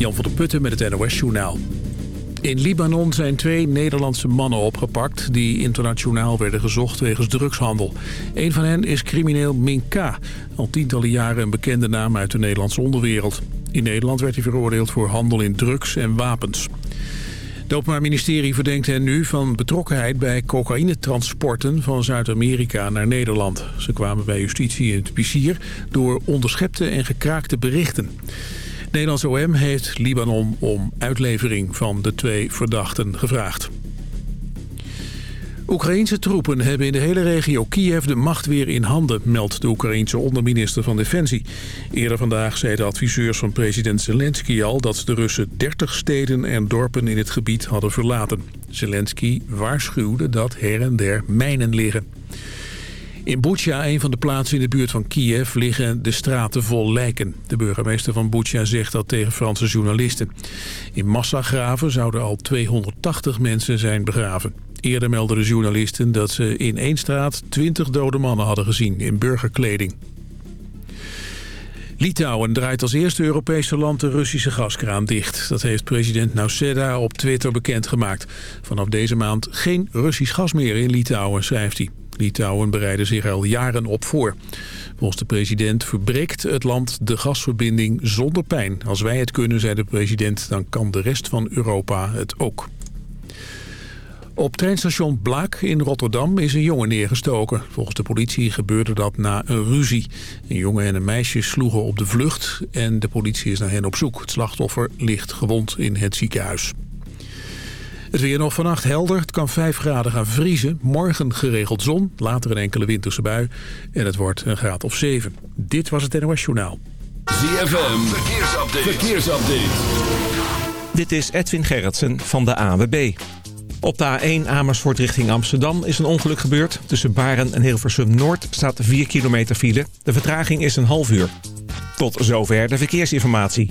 Jan van der Putten met het NOS-journaal. In Libanon zijn twee Nederlandse mannen opgepakt... die internationaal werden gezocht wegens drugshandel. Een van hen is crimineel Minka. Al tientallen jaren een bekende naam uit de Nederlandse onderwereld. In Nederland werd hij veroordeeld voor handel in drugs en wapens. Het Openbaar Ministerie verdenkt hen nu van betrokkenheid bij cocaïnetransporten van Zuid-Amerika naar Nederland. Ze kwamen bij justitie in het vizier door onderschepte en gekraakte berichten. Nederlands OM heeft Libanon om uitlevering van de twee verdachten gevraagd. Oekraïense troepen hebben in de hele regio Kiev de macht weer in handen, meldt de Oekraïense onderminister van Defensie. Eerder vandaag zeiden adviseurs van president Zelensky al dat de Russen 30 steden en dorpen in het gebied hadden verlaten. Zelensky waarschuwde dat her en der mijnen liggen. In Bucha, een van de plaatsen in de buurt van Kiev, liggen de straten vol lijken. De burgemeester van Bucha zegt dat tegen Franse journalisten. In massagraven zouden al 280 mensen zijn begraven. Eerder meldden de journalisten dat ze in één straat 20 dode mannen hadden gezien in burgerkleding. Litouwen draait als eerste Europese land de Russische gaskraan dicht. Dat heeft president Nauseda op Twitter bekendgemaakt. Vanaf deze maand geen Russisch gas meer in Litouwen, schrijft hij. Litouwen bereiden zich al jaren op voor. Volgens de president verbreekt het land de gasverbinding zonder pijn. Als wij het kunnen, zei de president, dan kan de rest van Europa het ook. Op treinstation Blaak in Rotterdam is een jongen neergestoken. Volgens de politie gebeurde dat na een ruzie. Een jongen en een meisje sloegen op de vlucht en de politie is naar hen op zoek. Het slachtoffer ligt gewond in het ziekenhuis. Het weer nog vannacht helder. Het kan 5 graden gaan vriezen. Morgen geregeld zon, later een enkele winterse bui. En het wordt een graad of 7. Dit was het NOS Journaal. ZFM, verkeersupdate. verkeersupdate. Dit is Edwin Gerritsen van de AWB. Op de A1 Amersfoort richting Amsterdam is een ongeluk gebeurd. Tussen Baren en Hilversum Noord staat 4 kilometer file. De vertraging is een half uur. Tot zover de verkeersinformatie.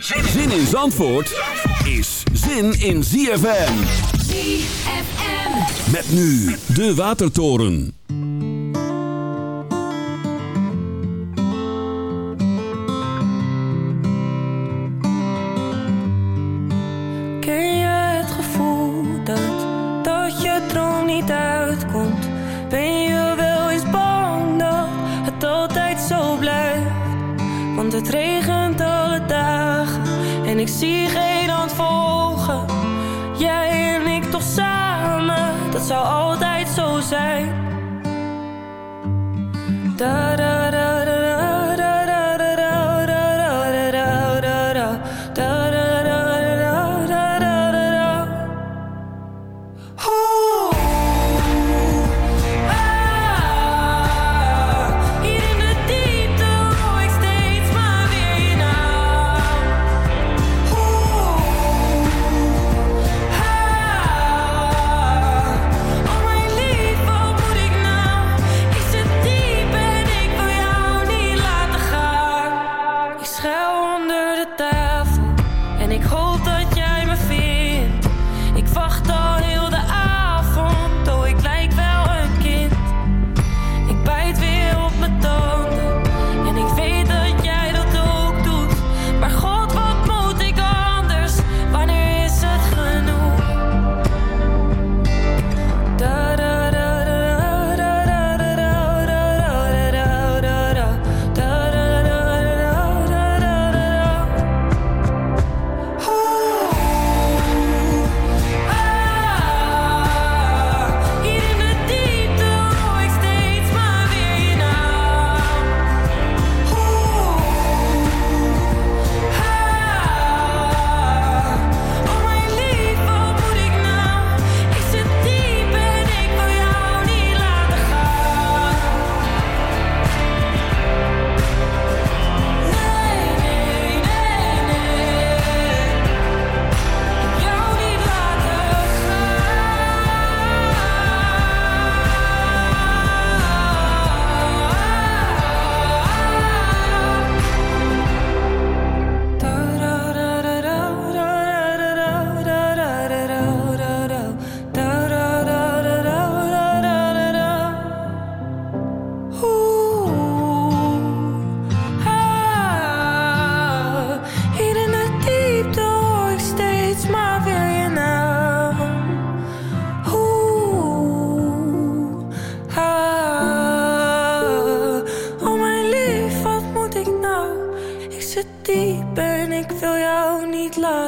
Zin in Zandvoort is zin in ZFM. ZFM. Met nu de Watertoren. Ken je het gevoel dat, dat je droom niet uitkomt? Ben je wel eens bang dat het altijd zo blijft? Want het regent zie geen hand volgen. Jij en ik toch samen, dat zou altijd zo zijn.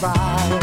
survive.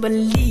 Believe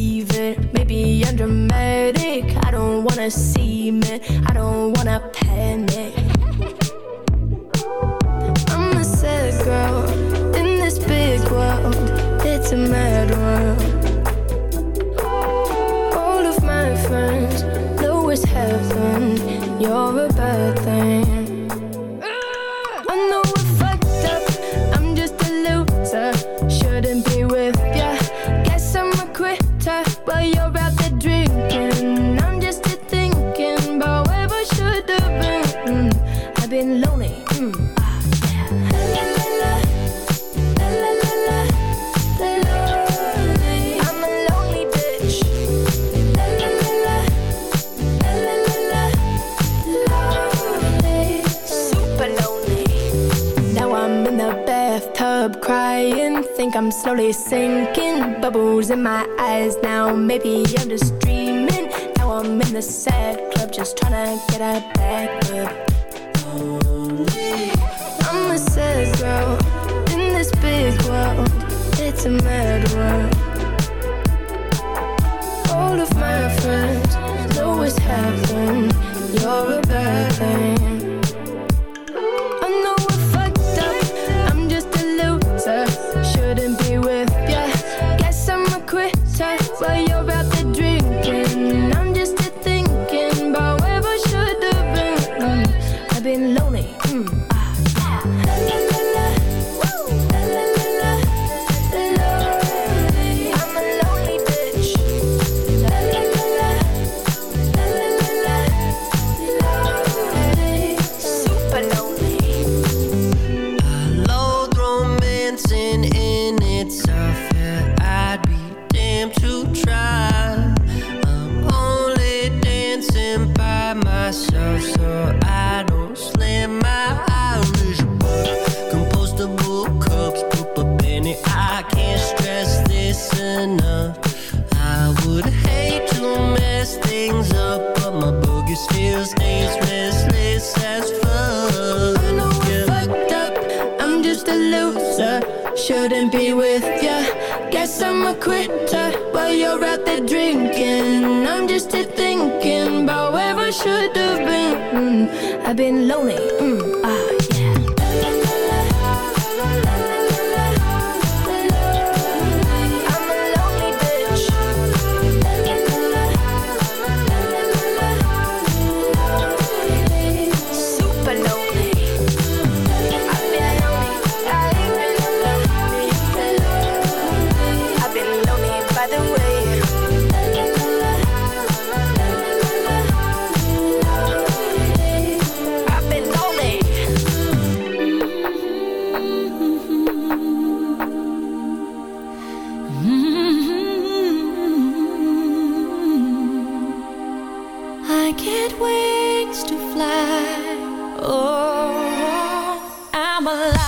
get wings to fly. Oh, I'm alive.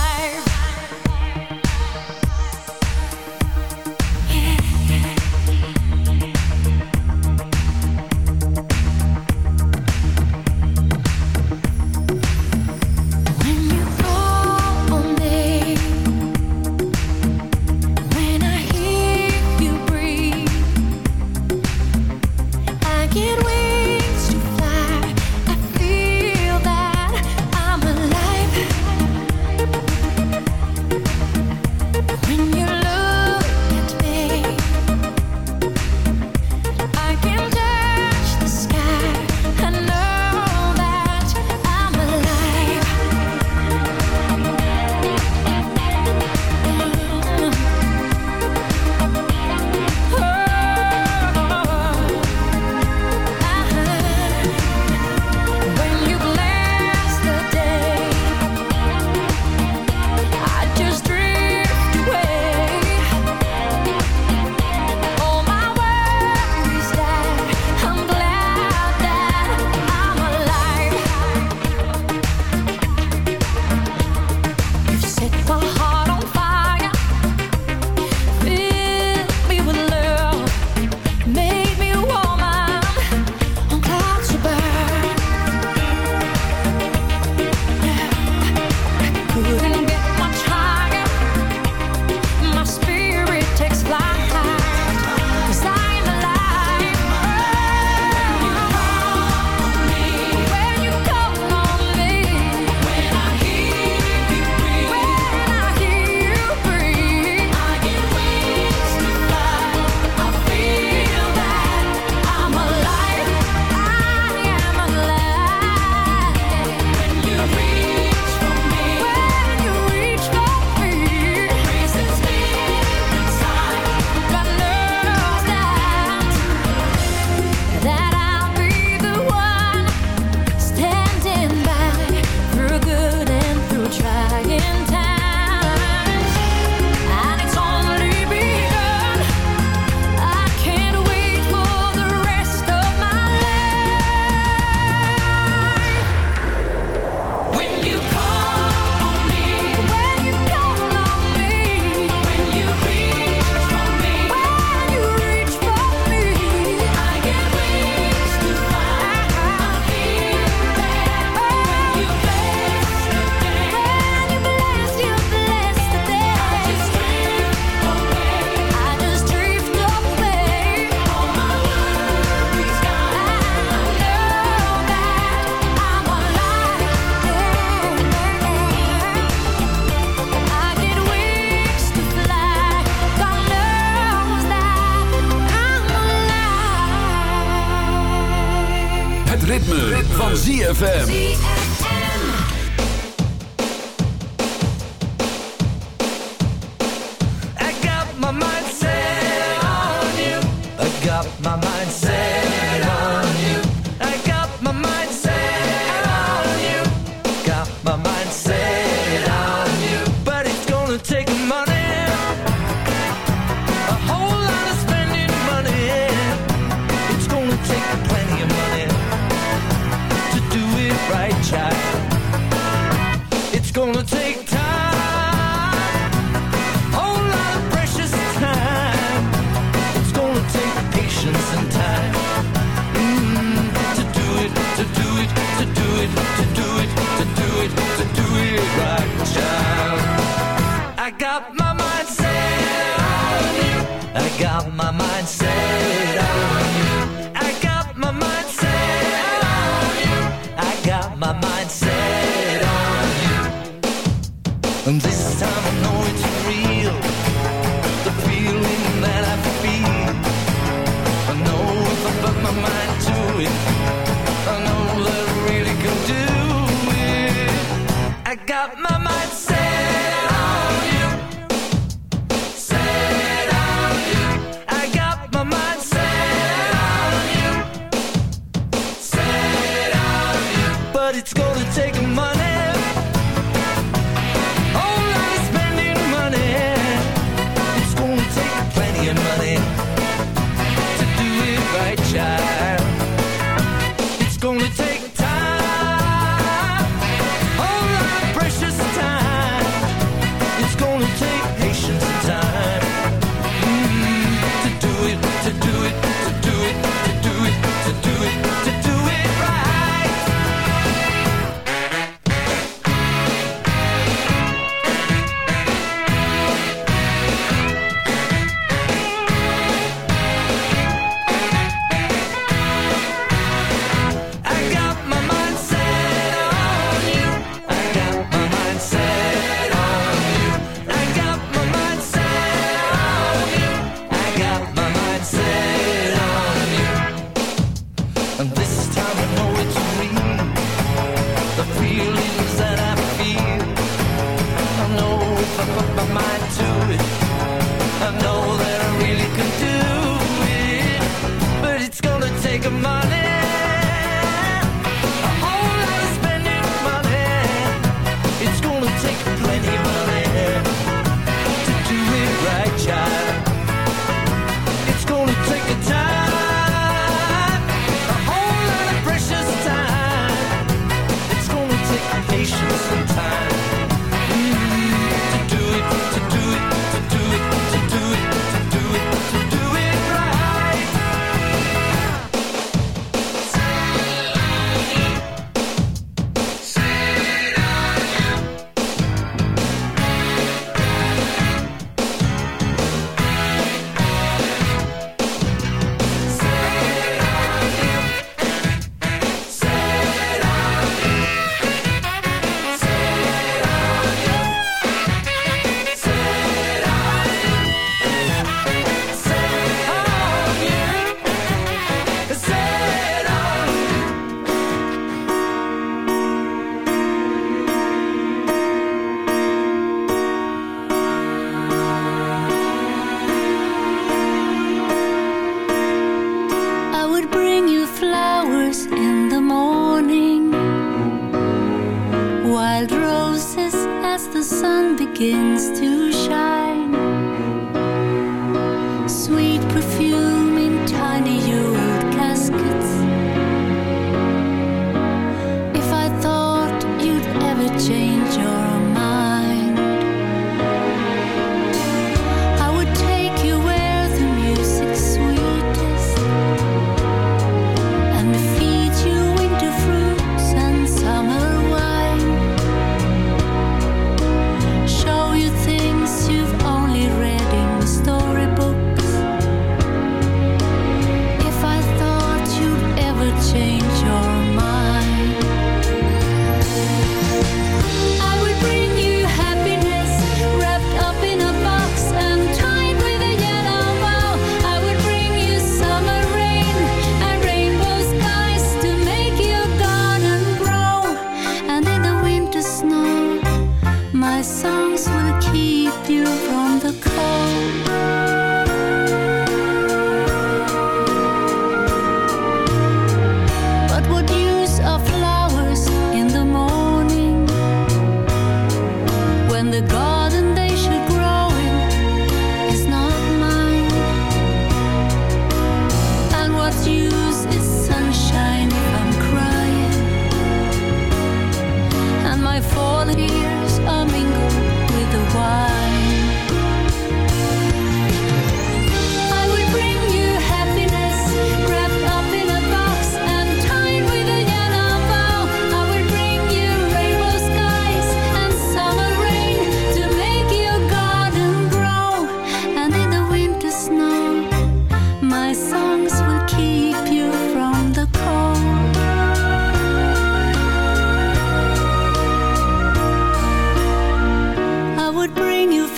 You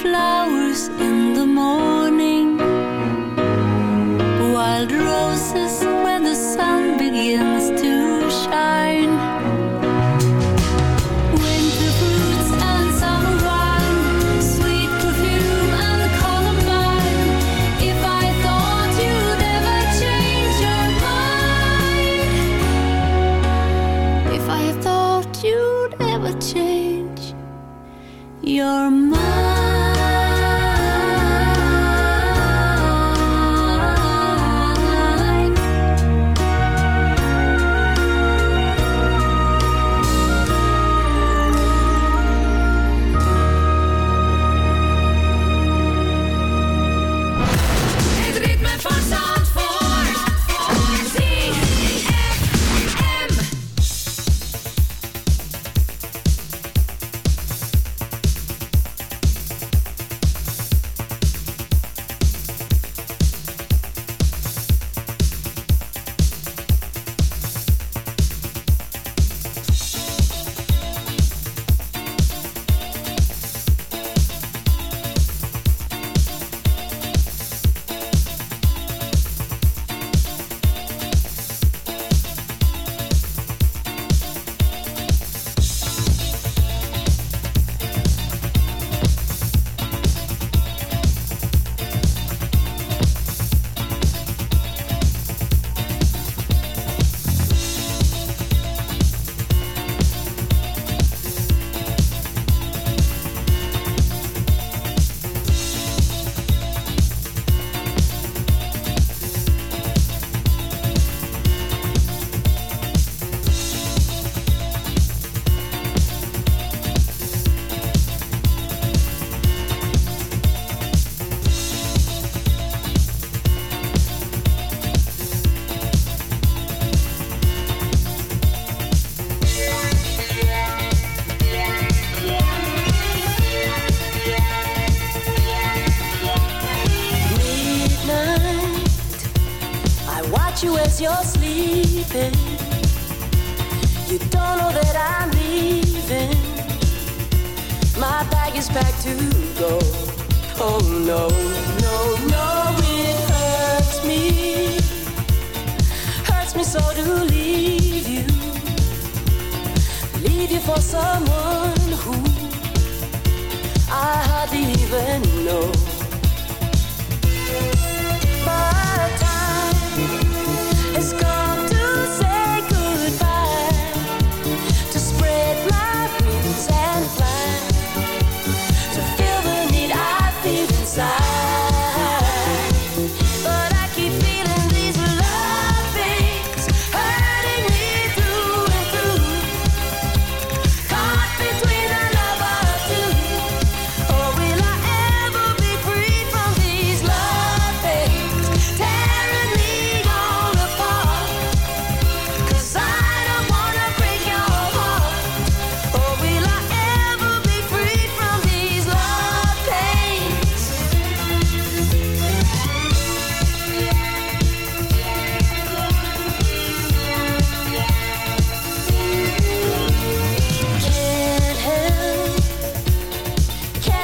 flowers in the morning.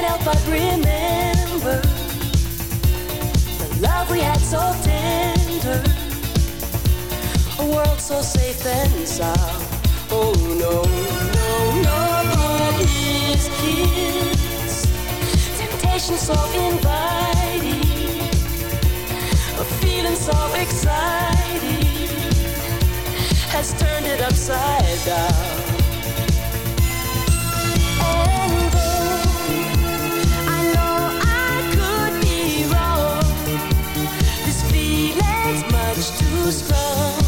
can't help but remember the love we had so tender, a world so safe and sound. Oh no, no, no, but his kiss, temptation so inviting, a feeling so exciting has turned it upside down. strong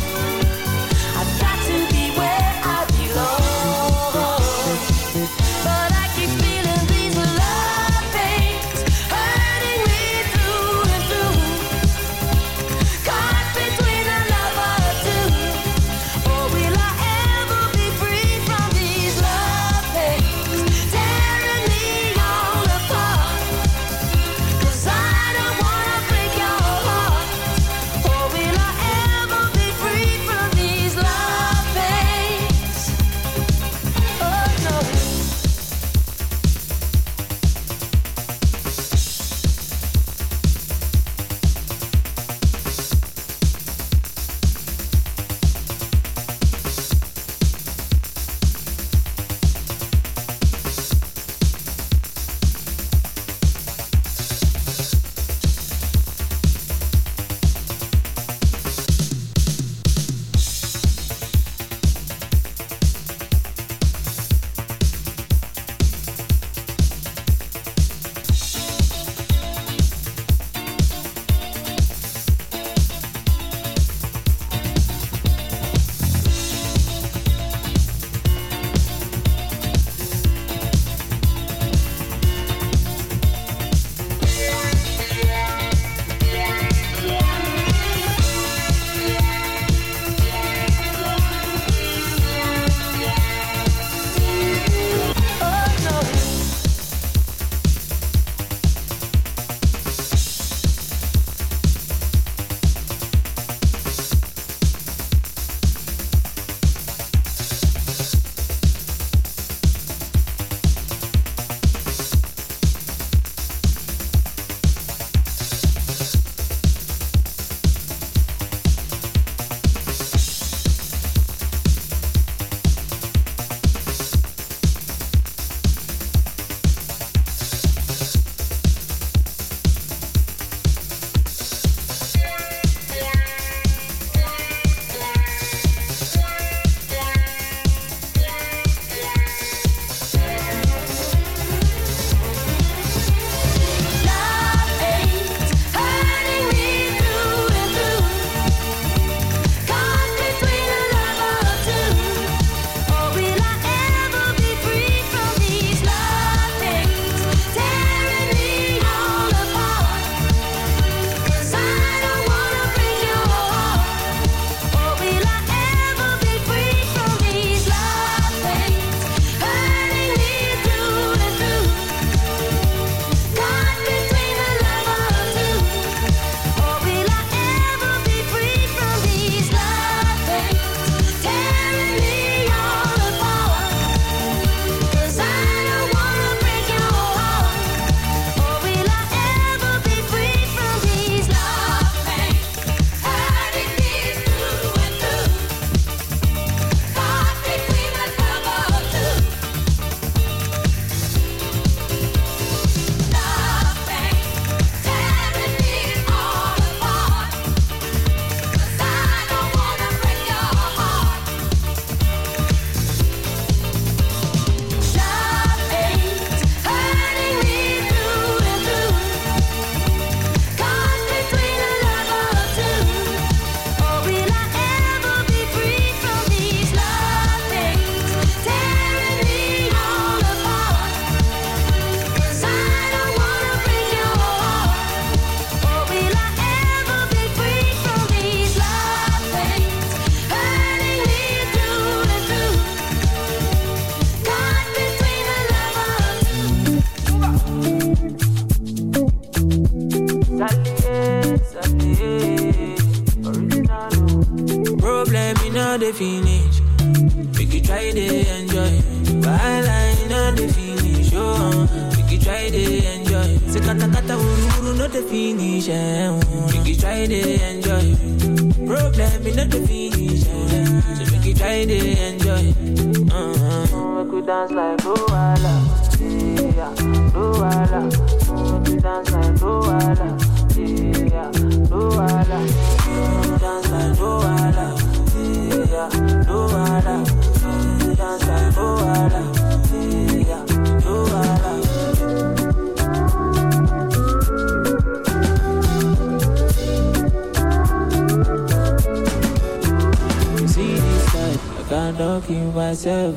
can't not kill myself.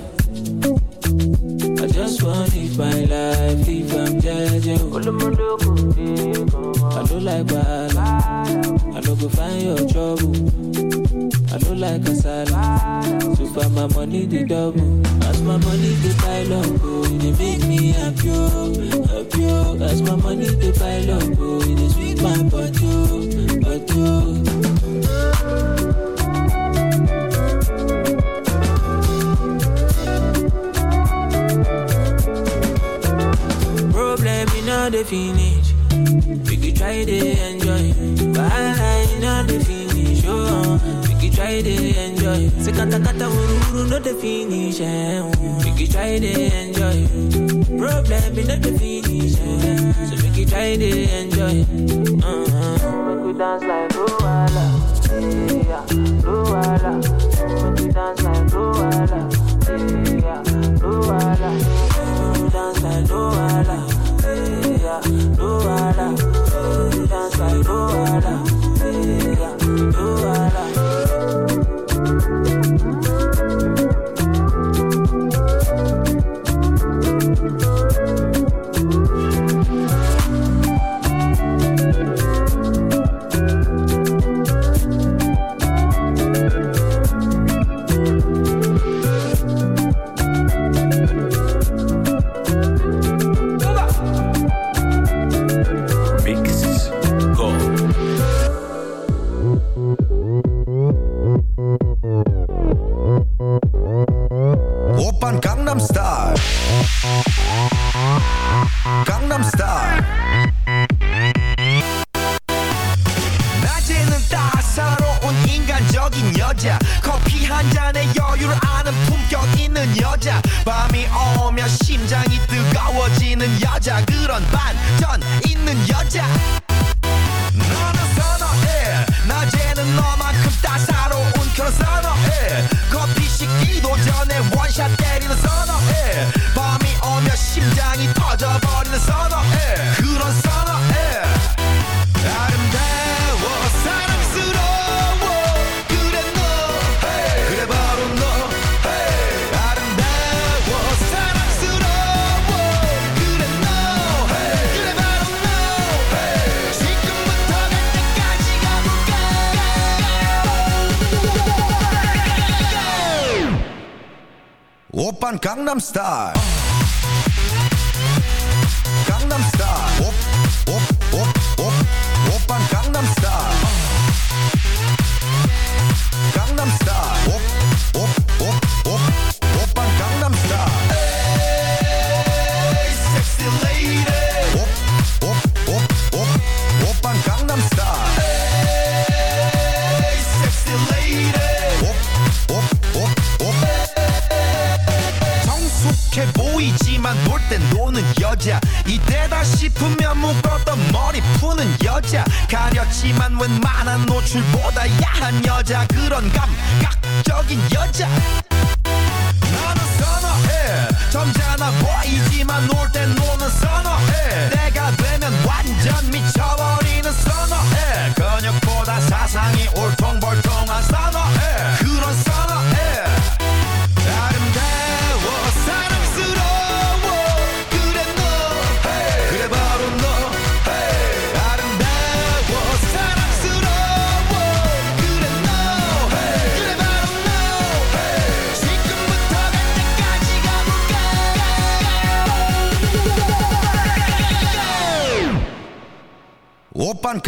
I just want to live my life, if I'm judging. I don't like bad, I don't go find your trouble. I don't like kasala. So far my money the double. As my money they pile up, oh, make me happy, happy. As my money they pile up, oh, they oh, sweet my butt, oh, oh. not the finish. We could try to enjoy. But I not the finish. Oh, we could try to enjoy. Sekata kata kata wuru not the finish. Eh. Oh. We could try to enjoy. Problem is not the finish. Eh. So we could try to enjoy. Uh-huh. We could dance like Luwala. Yeah, Luwala. We could dance like Luwala. Yeah, Luwala. We could dance like Luwala do ala, yeah, like do ala, yeah, do. star.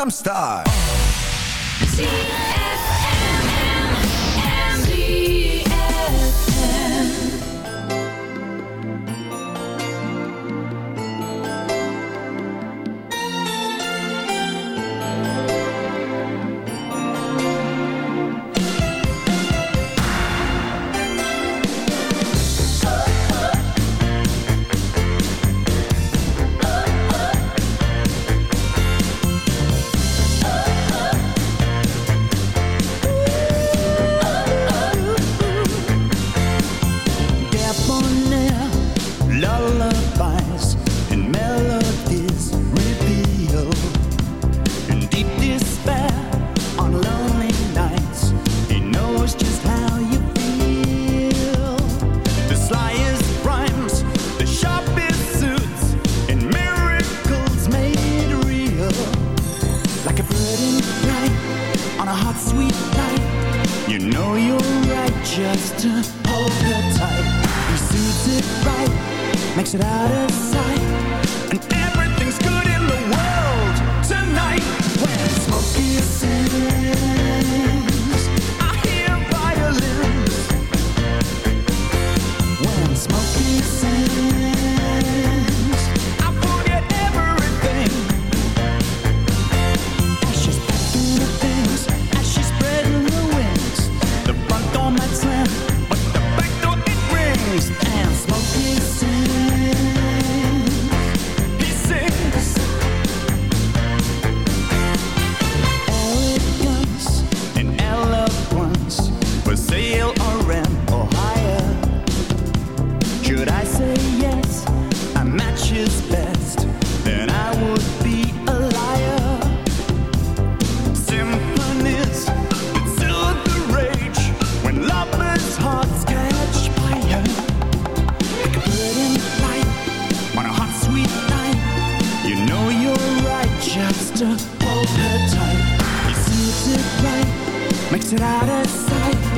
I'm out of sight,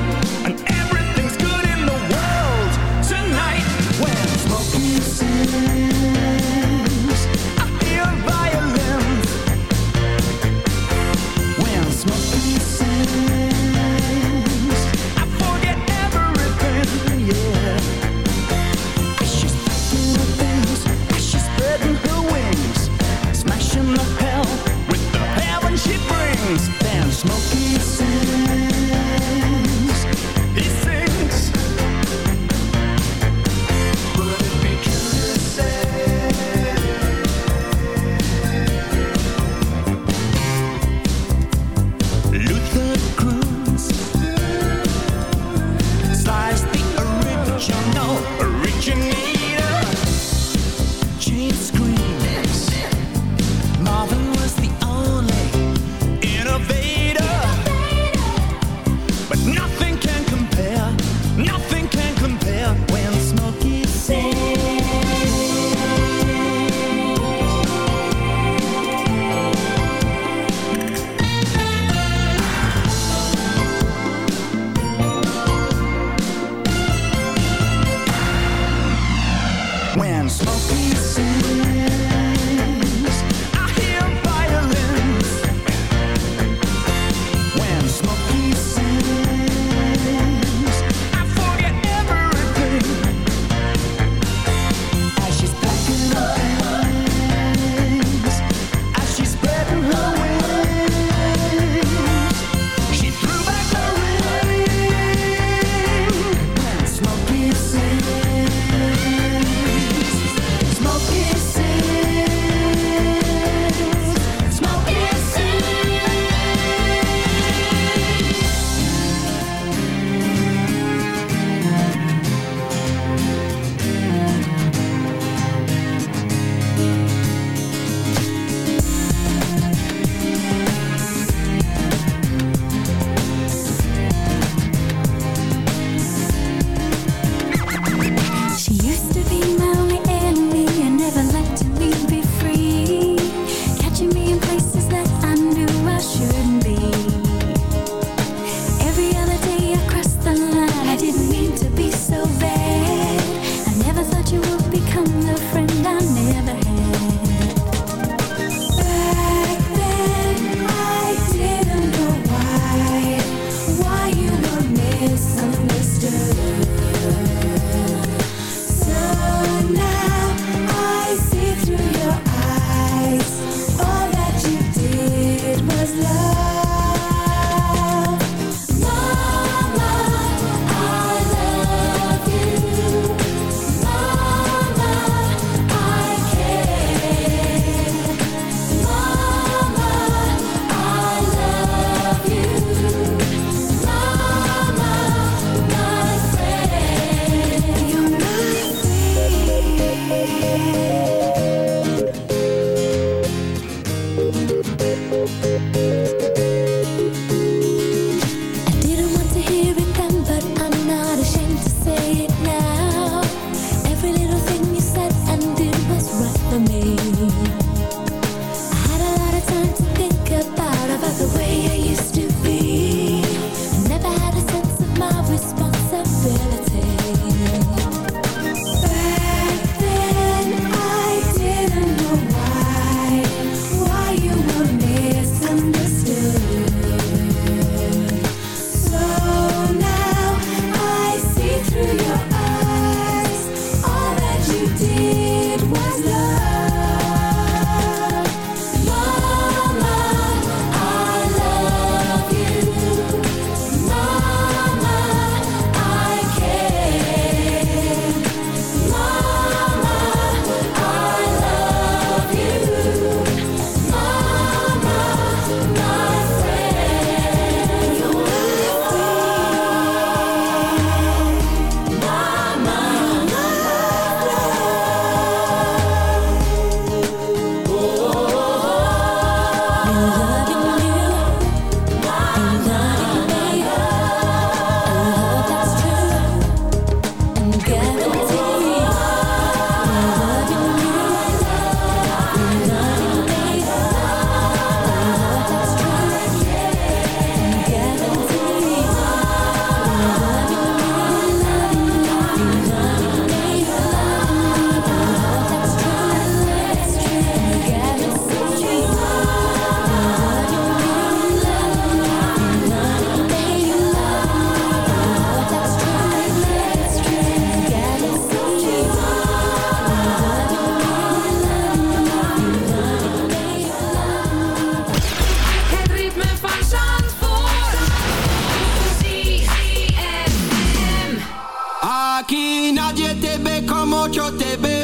que eu te beijo.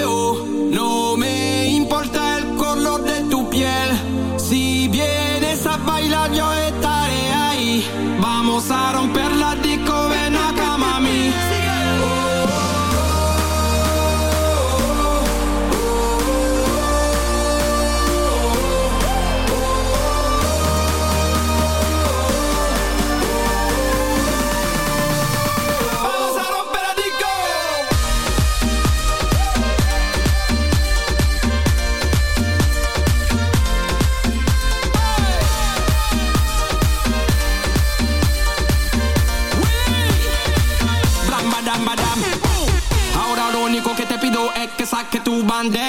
Grande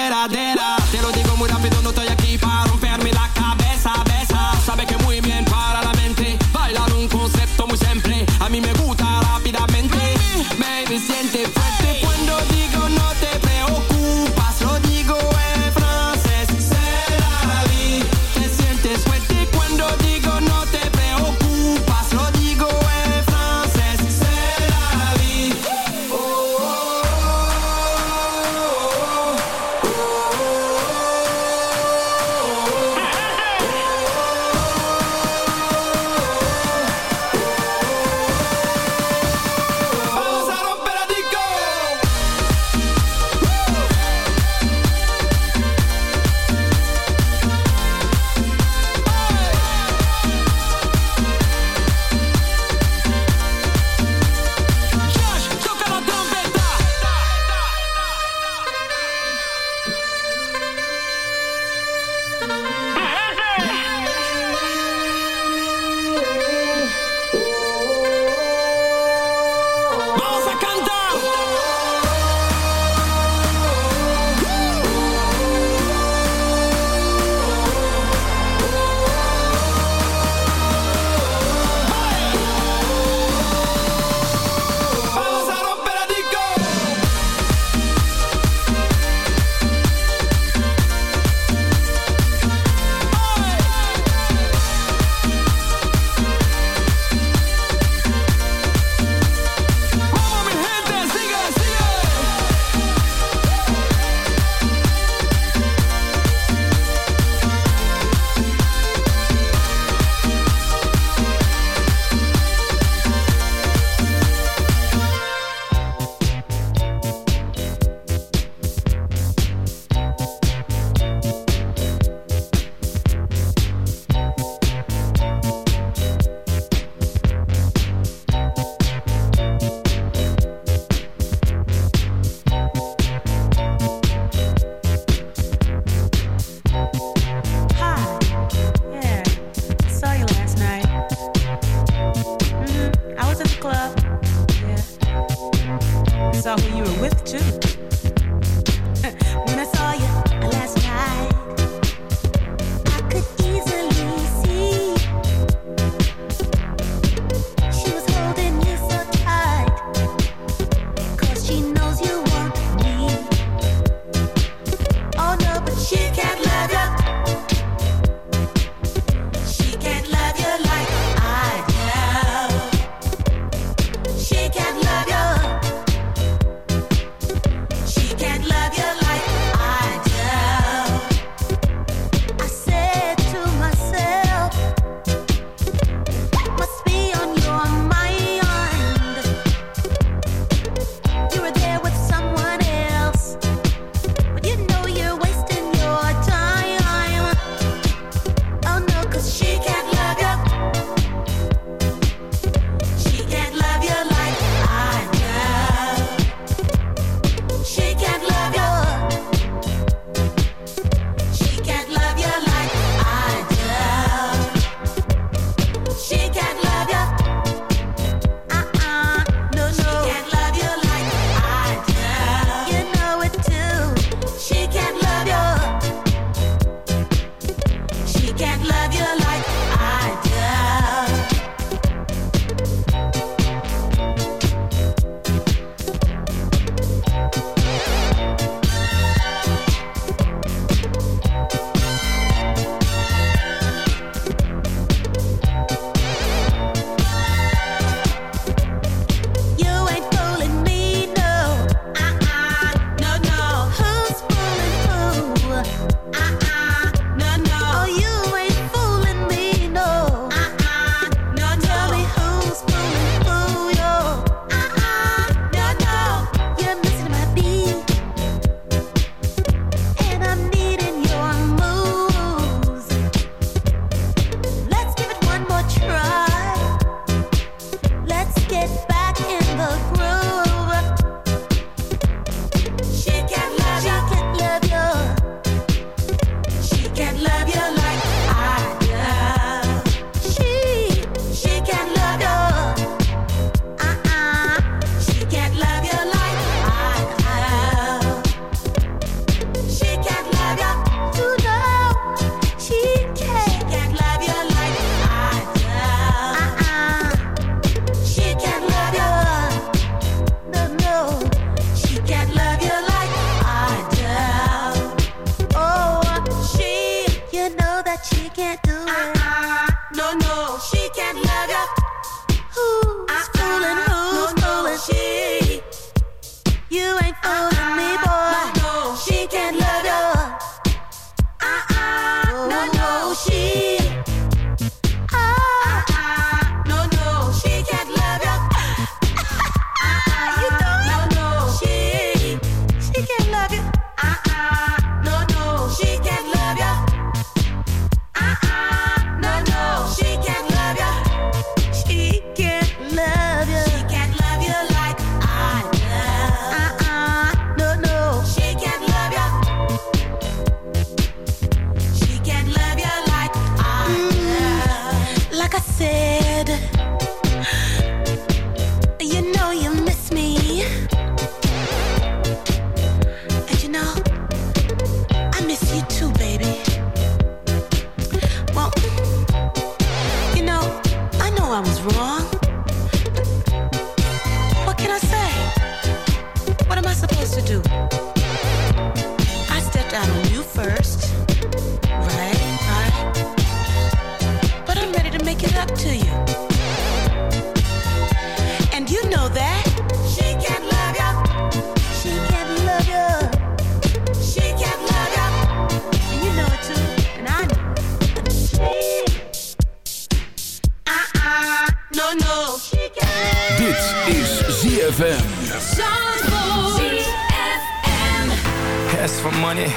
money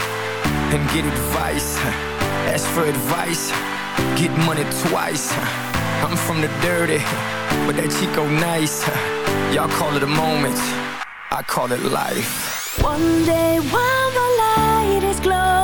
and get advice. Ask for advice, get money twice. I'm from the dirty, but that Chico nice. Y'all call it a moment, I call it life. One day while the light is glowing,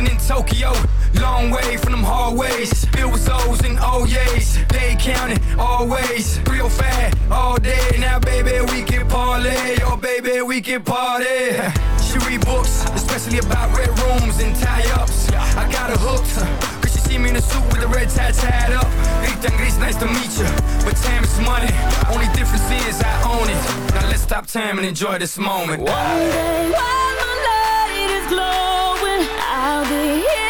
building in Tokyo. Long way from them hallways. Filled with O's and O's. They counting always. Real fat all day. Now, baby, we can parlay. Oh, baby, we can party. She read books, especially about red rooms and tie-ups. I got her hooked. Cause she see me in a suit with the red tie tied up. Rita Gris, nice to meet you. But time is money. Only difference is I own it. Now let's stop time and enjoy this moment. One day I'll be in